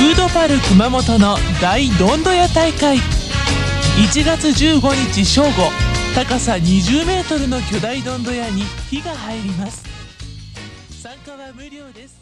フードパル熊本の大どんど屋大会。1月15日正午高さ20メートルの巨大どんどやに火が入ります。参加は無料です。